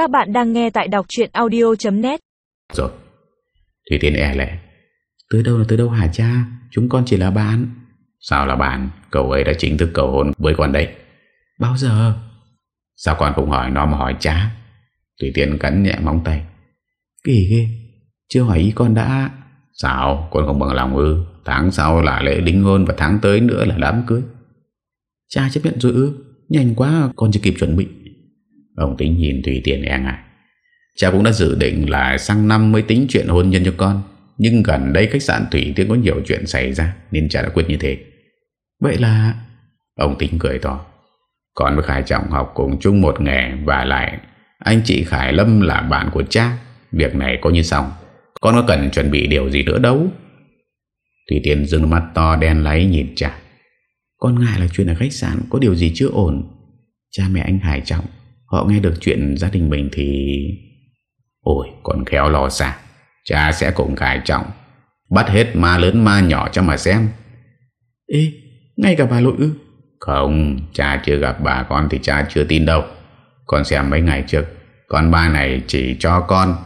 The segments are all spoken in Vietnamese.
Các bạn đang nghe tại đọc chuyện audio.net Rồi Thủy Tiên e lệ Tới đâu là tới đâu hả cha? Chúng con chỉ là bạn. Sao là bạn? Cậu ấy đã chính thức cầu hôn với con đấy. Bao giờ? Sao con không hỏi nó mà hỏi cha? Thủy Tiên cắn nhẹ móng tay. Kỳ ghê, Chưa hỏi ý con đã. Sao? Con không bằng lòng ư? Tháng sau là lễ đính hôn Và tháng tới nữa là đám cưới. Cha chấp nhận rồi ư? Nhanh quá, con chưa kịp chuẩn bị. Ông tính nhìn Thủy Tiên e ngại Cha cũng đã dự định là sang năm mới tính chuyện hôn nhân cho con, Nhưng gần đây khách sạn Thủy Tiên có nhiều chuyện xảy ra Nên cha đã quyết như thế. Vậy là, Ông tính cười to, Con với Khải Trọng học cùng chung một nghề Và lại anh chị Khải Lâm là bạn của cha, Việc này có như xong, Con có cần chuẩn bị điều gì nữa đâu. Thủy Tiên dừng mắt to đen lấy nhìn cha, Con ngại là chuyện ở khách sạn Có điều gì chưa ổn. Cha mẹ anh Hải Trọng Họ nghe được chuyện gia đình mình thì, Ôi còn khéo lo xa. Cha sẽ cùng Khải Trọng. Bắt hết ma lớn ma nhỏ cho mà xem. Ê, Ngay cả bà lội ư? Không, cha chưa gặp bà con thì cha chưa tin đâu. Con xem mấy ngày trước, Con ba này chỉ cho con.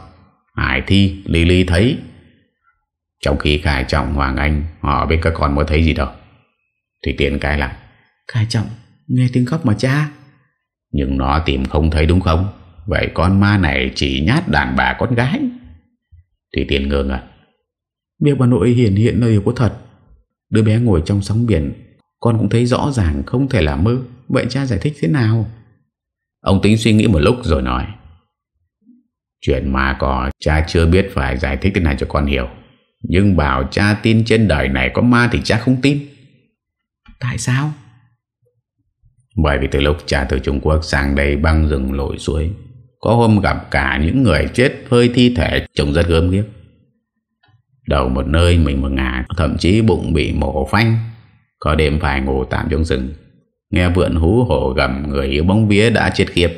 Hải Thi, Lily thấy. Trong khi Khải Trọng, Hoàng Anh, Họ biết các con mới thấy gì đâu. Thì tiện cái lại. Khải Trọng, nghe tiếng khóc mà cha. Nhưng nó tìm không thấy đúng không? Vậy con ma này chỉ nhát đàn bà con gái. Thì tiền ngơ ngẩn. Việc bà nội hiển hiện điều có thật. Đứa bé ngồi trong sóng biển Con cũng thấy rõ ràng không thể là mơ. Vậy cha giải thích thế nào? Ông tính suy nghĩ một lúc rồi nói. Chuyện ma có cha chưa biết phải giải thích thế này cho con hiểu. Nhưng bảo cha tin trên đời này có ma thì cha không tin. Tại sao? Bởi vì từ lúc cha từ Trung Quốc sang đây băng rừng lội suối, Có hôm gặp cả những người chết hơi thi thể trông rất gớm ghiếc. Đầu một nơi mình một ngả, Thậm chí bụng bị mổ phanh, Có đêm phải ngủ tạm trong rừng, Nghe vượn hú hổ gầm Người yêu bóng vía đã chết khiếp.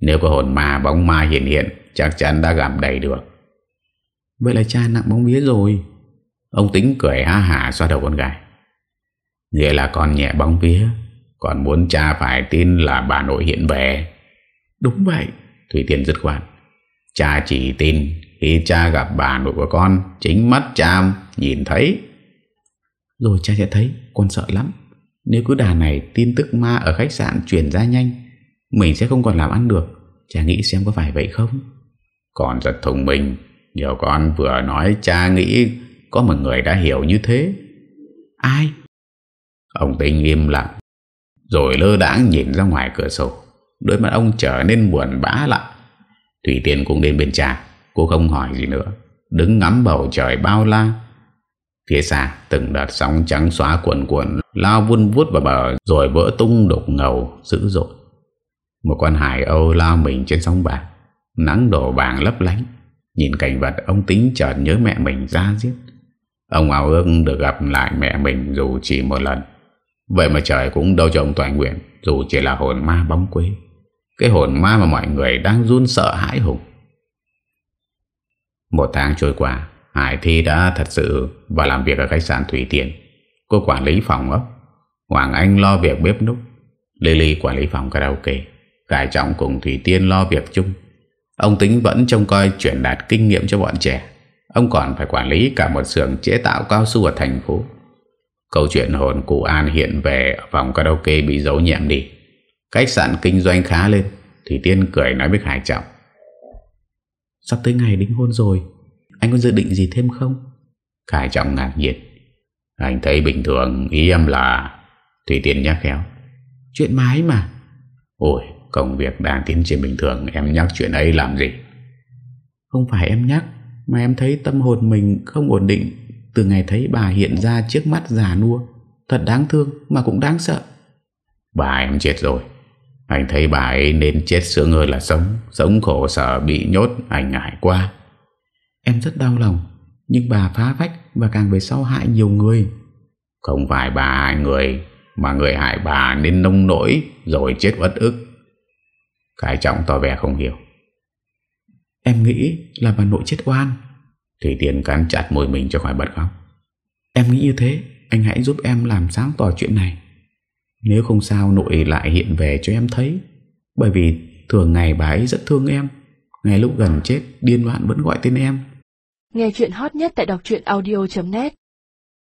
Nếu có hồn ma bóng ma hiện hiện, Chắc chắn đã gặp đầy được. Vậy là cha nặng bóng vía rồi. Ông tính cười ha hả xoa đầu con gái. Nghĩa là con nhẹ bóng vía. Còn muốn cha phải tin là bà nội hiện về. Đúng vậy. Thủy Tiên dứt khoát. Cha chỉ tin khi cha gặp bà nội của con Chính mắt cha nhìn thấy. Rồi cha sẽ thấy Con sợ lắm. Nếu cứ đà này tin tức ma ở khách sạn chuyển ra nhanh Mình sẽ không còn làm ăn được. Cha nghĩ xem có phải vậy không? Con rất thông minh. Nhiều con vừa nói cha nghĩ Có một người đã hiểu như thế. Ai? Ông Tinh im lặng rồi lơ đãng nhìn ra ngoài cửa sổ. Đôi mắt ông trở nên buồn bã lại. Thủy Tiên cũng đến bên cha. Cô không hỏi gì nữa. Đứng ngắm bầu trời bao la. Phía xa, từng đợt sóng trắng xóa cuộn cuộn, Lao vun vút vào bờ, Rồi vỡ tung đục ngầu, dữ dội. Một con hải âu lao mình trên sóng bạc. Nắng đổ vàng lấp lánh. Nhìn cảnh vật, ông tính chợt nhớ mẹ mình ra giết. Ông ảo ước được gặp lại mẹ mình dù chỉ một lần. Vậy mà trời cũng đâu cho ông toàn nguyện, Dù chỉ là hồn ma bóng quê Cái hồn ma mà mọi người đang run sợ hãi hùng. Một tháng trôi qua, Hải Thi đã thật sự và làm việc ở khách sạn Thủy Tiên Cô quản lý phòng ấp, Hoàng Anh lo việc bếp núc, Lily quản lý phòng karaoke Cải Trọng cùng Thủy Tiên lo việc chung. Ông Tính vẫn trông coi chuyển đạt kinh nghiệm cho bọn trẻ. Ông còn phải quản lý cả một xưởng chế tạo cao su ở thành phố. Câu chuyện hồn cụ An hiện về phòng karaoke bị giấu nhẹm đi. Khách sạn kinh doanh khá lên, Thì Tiên cười nói với Khải Trọng. Sắp tới ngày đính hôn rồi, Anh có dự định gì thêm không? Khải Trọng ngạc nhiên. Anh thấy bình thường, ý em là Thủy Tiên nhắc khéo. Chuyện mái mà. Ôi, công việc đang tiến triển bình thường, Em nhắc chuyện ấy làm gì? Không phải em nhắc, Mà em thấy tâm hồn mình không ổn định. Từ ngày thấy bà hiện ra trước mắt già nua Thật đáng thương mà cũng đáng sợ. Bà em chết rồi. Anh thấy bà ấy nên chết sướng hơn là sống. Sống khổ sở bị nhốt Anh ngại quá Em rất đau lòng Nhưng bà phá vách và càng về sau hại nhiều người. Không phải bà hại người Mà người hại bà nên nông nỗi Rồi chết bất ức. Cái trọng tỏ vẻ không hiểu. Em nghĩ là bà nội chết oan Thủy Tiên cắn chặt môi mình cho khỏi bật khóc. Em nghĩ như thế, Anh hãy giúp em làm sáng tỏ chuyện này. Nếu không sao, nội lại hiện về cho em thấy. Bởi vì thường ngày bà ấy rất thương em. Ngay lúc gần chết, Điên loạn vẫn gọi tên em. Nghe chuyện hot nhất tại đọc audio.net